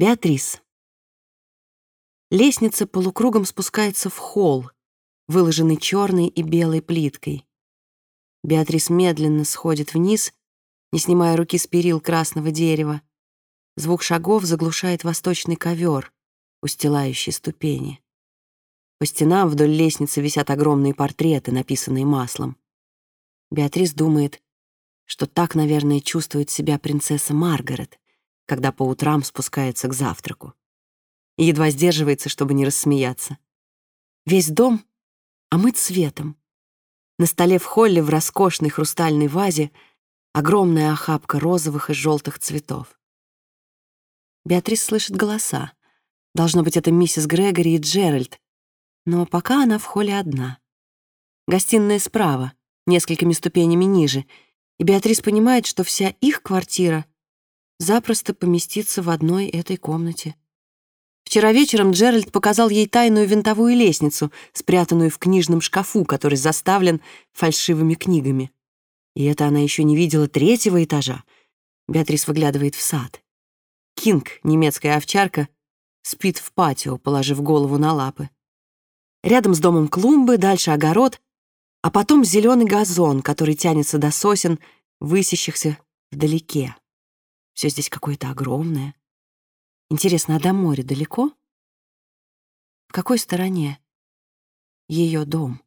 Беатрис. Лестница полукругом спускается в холл, выложенный черной и белой плиткой. Беатрис медленно сходит вниз, не снимая руки с перил красного дерева. Звук шагов заглушает восточный ковер, устилающий ступени. По стенам вдоль лестницы висят огромные портреты, написанные маслом. Беатрис думает, что так, наверное, чувствует себя принцесса Маргарет, когда по утрам спускается к завтраку. Едва сдерживается, чтобы не рассмеяться. Весь дом омыт светом. На столе в холле в роскошной хрустальной вазе огромная охапка розовых и желтых цветов. Беатрис слышит голоса. Должно быть, это миссис Грегори и Джеральд. Но пока она в холле одна. Гостиная справа, несколькими ступенями ниже, и Беатрис понимает, что вся их квартира запросто поместиться в одной этой комнате. Вчера вечером Джеральд показал ей тайную винтовую лестницу, спрятанную в книжном шкафу, который заставлен фальшивыми книгами. И это она еще не видела третьего этажа. Беатрис выглядывает в сад. Кинг, немецкая овчарка, спит в патио, положив голову на лапы. Рядом с домом клумбы, дальше огород, а потом зеленый газон, который тянется до сосен, высящихся вдалеке. Все здесь какое-то огромное. Интересно, а до моря далеко? В какой стороне ее дом?